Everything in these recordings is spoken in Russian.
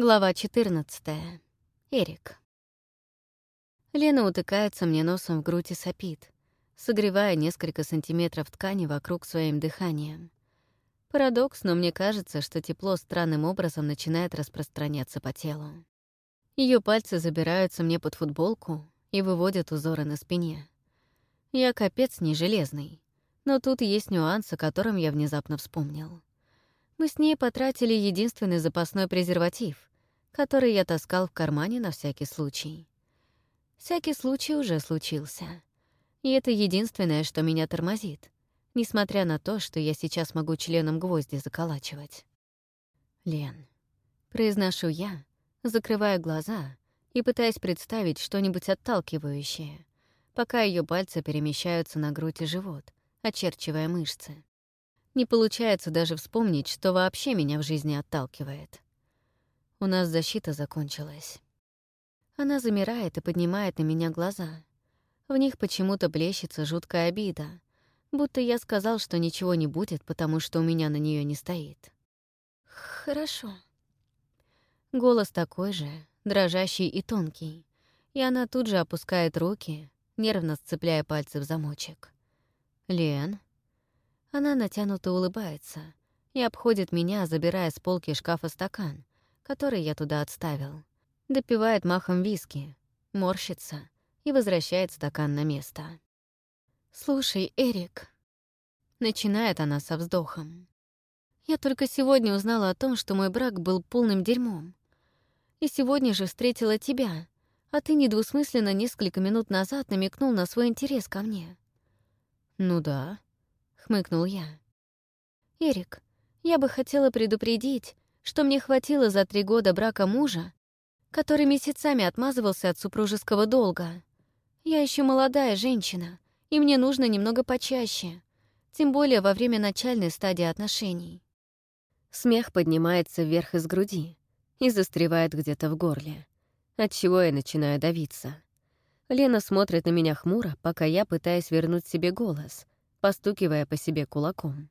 Глава 14. Эрик. Лена утыкается мне носом в грудь и сопит, согревая несколько сантиметров ткани вокруг своим дыханием. Парадокс, но мне кажется, что тепло странным образом начинает распространяться по телу. Ее пальцы забираются мне под футболку и выводят узоры на спине. Я капец не железный, но тут есть нюанс, о котором я внезапно вспомнил. Мы с ней потратили единственный запасной презерватив, который я таскал в кармане на всякий случай. Всякий случай уже случился. И это единственное, что меня тормозит, несмотря на то, что я сейчас могу членом гвозди заколачивать. «Лен», — произношу я, закрывая глаза и пытаясь представить что-нибудь отталкивающее, пока ее пальцы перемещаются на грудь и живот, очерчивая мышцы. Не получается даже вспомнить, что вообще меня в жизни отталкивает. У нас защита закончилась. Она замирает и поднимает на меня глаза. В них почему-то плещется жуткая обида, будто я сказал, что ничего не будет, потому что у меня на нее не стоит. «Хорошо». Голос такой же, дрожащий и тонкий, и она тут же опускает руки, нервно сцепляя пальцы в замочек. «Лен?» Она натянуто улыбается и обходит меня, забирая с полки шкафа стакан, который я туда отставил. Допивает махом виски, морщится и возвращает стакан на место. «Слушай, Эрик...» Начинает она со вздохом. «Я только сегодня узнала о том, что мой брак был полным дерьмом. И сегодня же встретила тебя, а ты недвусмысленно несколько минут назад намекнул на свой интерес ко мне». «Ну да», — хмыкнул я. «Эрик, я бы хотела предупредить, что мне хватило за три года брака мужа, который месяцами отмазывался от супружеского долга. Я еще молодая женщина, и мне нужно немного почаще, тем более во время начальной стадии отношений. Смех поднимается вверх из груди и застревает где-то в горле, отчего я начинаю давиться. Лена смотрит на меня хмуро, пока я пытаюсь вернуть себе голос, постукивая по себе кулаком.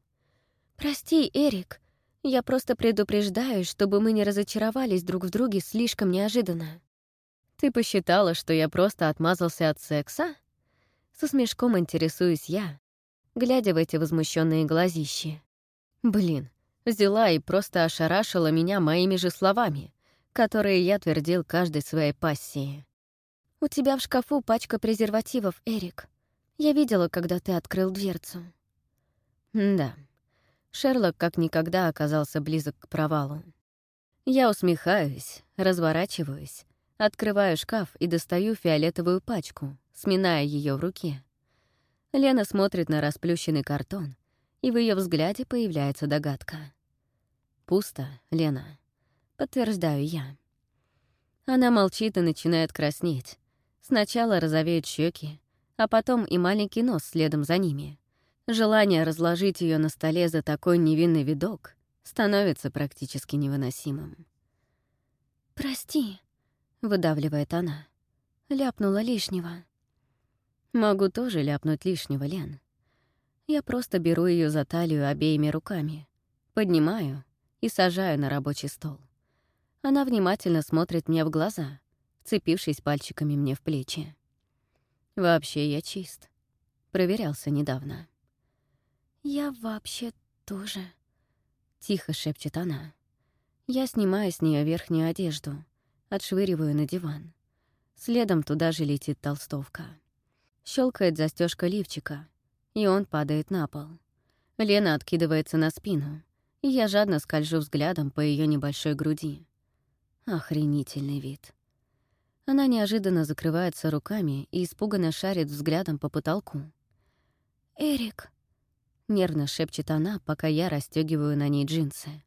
«Прости, Эрик, я просто предупреждаю, чтобы мы не разочаровались друг в друге слишком неожиданно. Ты посчитала, что я просто отмазался от секса? Со смешком интересуюсь я, глядя в эти возмущенные глазищи. Блин, взяла и просто ошарашила меня моими же словами, которые я твердил каждой своей пассии. «У тебя в шкафу пачка презервативов, Эрик. Я видела, когда ты открыл дверцу». «Да, Шерлок как никогда оказался близок к провалу. Я усмехаюсь, разворачиваюсь, открываю шкаф и достаю фиолетовую пачку, сминая ее в руке. Лена смотрит на расплющенный картон, и в ее взгляде появляется догадка. «Пусто, Лена», — подтверждаю я. Она молчит и начинает краснеть. Сначала розовеют щеки, а потом и маленький нос следом за ними. Желание разложить ее на столе за такой невинный видок становится практически невыносимым. «Прости», — выдавливает она. Ляпнула лишнего. Могу тоже ляпнуть лишнего, Лен. Я просто беру ее за талию обеими руками, поднимаю и сажаю на рабочий стол. Она внимательно смотрит мне в глаза, вцепившись пальчиками мне в плечи. Вообще я чист. Проверялся недавно. «Я вообще тоже», — тихо шепчет она. Я снимаю с нее верхнюю одежду, отшвыриваю на диван. Следом туда же летит толстовка. Щелкает застежка лифчика, и он падает на пол. Лена откидывается на спину, и я жадно скольжу взглядом по ее небольшой груди. Охренительный вид. Она неожиданно закрывается руками и испуганно шарит взглядом по потолку. «Эрик», — нервно шепчет она, пока я расстегиваю на ней джинсы.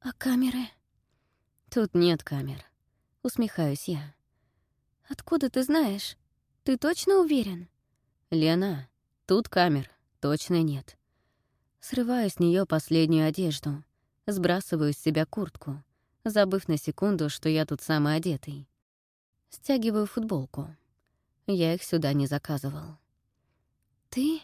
«А камеры?» «Тут нет камер», — усмехаюсь я. «Откуда ты знаешь? Ты точно уверен?» «Лена, тут камер точно нет». Срываю с нее последнюю одежду, сбрасываю с себя куртку, забыв на секунду, что я тут самый одетый. Стягиваю футболку. Я их сюда не заказывал. «Ты?»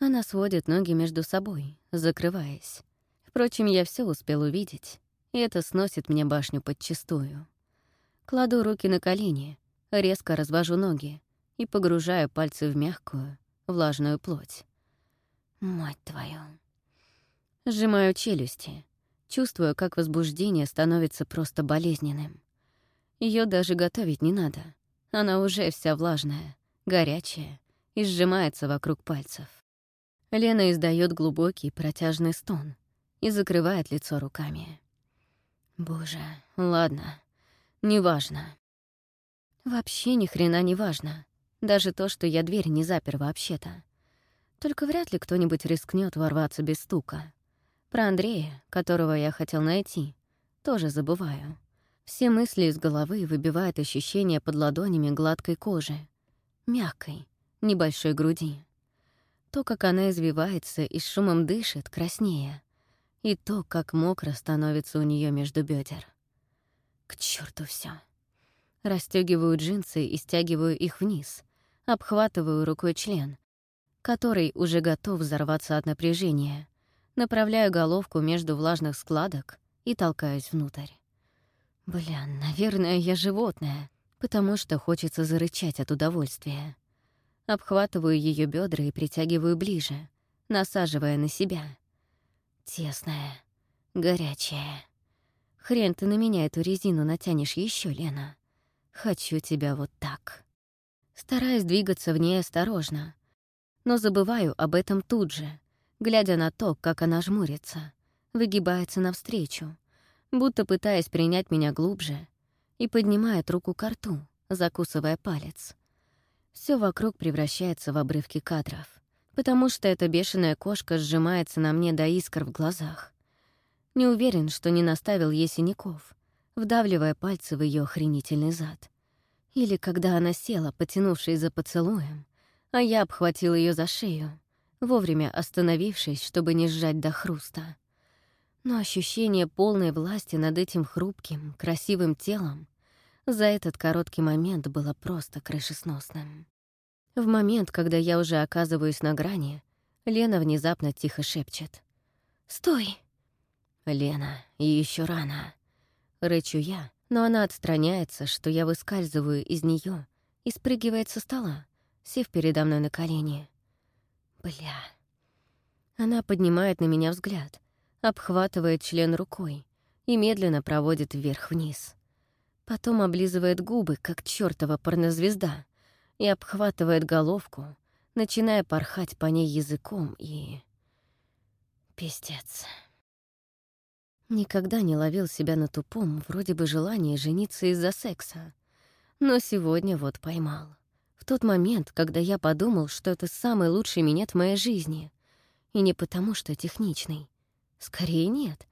Она сводит ноги между собой, закрываясь. Впрочем, я все успел увидеть и это сносит мне башню подчистую. Кладу руки на колени, резко развожу ноги и погружаю пальцы в мягкую, влажную плоть. Мать твою. Сжимаю челюсти, чувствую, как возбуждение становится просто болезненным. Ее даже готовить не надо. Она уже вся влажная, горячая и сжимается вокруг пальцев. Лена издает глубокий протяжный стон и закрывает лицо руками. Боже, ладно, неважно. Вообще ни хрена не важно. Даже то, что я дверь не запер вообще-то. Только вряд ли кто-нибудь рискнет ворваться без стука. Про Андрея, которого я хотел найти, тоже забываю. Все мысли из головы выбивают ощущение под ладонями гладкой кожи, мягкой, небольшой груди. То, как она извивается и с шумом дышит, краснее. И то, как мокро становится у нее между бедер. К черту все. Растёгиваю джинсы и стягиваю их вниз. Обхватываю рукой член, который уже готов взорваться от напряжения. Направляю головку между влажных складок и толкаюсь внутрь. Бля, наверное, я животное, потому что хочется зарычать от удовольствия. Обхватываю ее бедра и притягиваю ближе, насаживая на себя. Тесная, горячая. Хрен ты на меня эту резину натянешь еще, Лена. Хочу тебя вот так. Стараюсь двигаться в ней осторожно, но забываю об этом тут же, глядя на то, как она жмурится, выгибается навстречу, будто пытаясь принять меня глубже, и поднимает руку к рту, закусывая палец. Все вокруг превращается в обрывки кадров, потому что эта бешеная кошка сжимается на мне до искр в глазах. Не уверен, что не наставил ей синяков, вдавливая пальцы в ее охренительный зад. Или когда она села, потянувшись за поцелуем, а я обхватил ее за шею, вовремя остановившись, чтобы не сжать до хруста. Но ощущение полной власти над этим хрупким, красивым телом за этот короткий момент было просто крышесносным. В момент, когда я уже оказываюсь на грани, Лена внезапно тихо шепчет. «Стой!» «Лена, еще рано!» Рычу я, но она отстраняется, что я выскальзываю из нее и спрыгивает со стола, сев передо мной на колени. Бля. Она поднимает на меня взгляд, обхватывает член рукой и медленно проводит вверх-вниз. Потом облизывает губы, как чёртова порнозвезда, и обхватывает головку, начиная порхать по ней языком и... Пиздец. Никогда не ловил себя на тупом, вроде бы желании жениться из-за секса. Но сегодня вот поймал. В тот момент, когда я подумал, что это самый лучший минет в моей жизни. И не потому, что техничный. Скорее нет.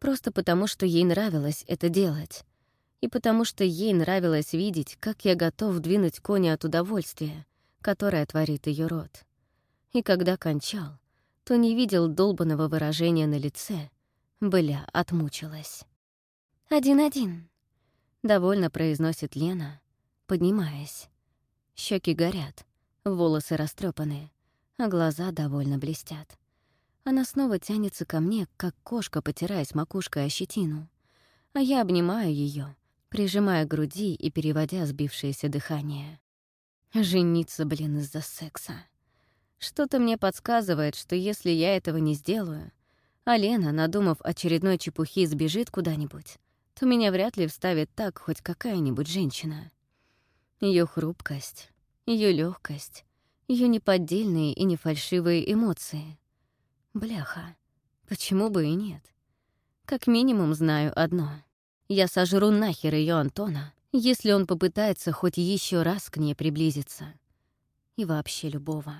Просто потому, что ей нравилось это делать. И потому, что ей нравилось видеть, как я готов двинуть коня от удовольствия, которое творит ее рот. И когда кончал, то не видел долбанного выражения на лице — Бля, отмучилась. «Один-один», — довольно произносит Лена, поднимаясь. Щеки горят, волосы растрепаны, а глаза довольно блестят. Она снова тянется ко мне, как кошка, потираясь макушкой о щетину. А я обнимаю ее, прижимая груди и переводя сбившееся дыхание. Жениться, блин, из-за секса. Что-то мне подсказывает, что если я этого не сделаю, а Лена, надумав очередной чепухи, сбежит куда-нибудь, то меня вряд ли вставит так хоть какая-нибудь женщина. Ее хрупкость, ее легкость, ее неподдельные и нефальшивые эмоции. Бляха, почему бы и нет? Как минимум знаю одно. Я сожру нахер ее Антона, если он попытается хоть еще раз к ней приблизиться. И вообще любого.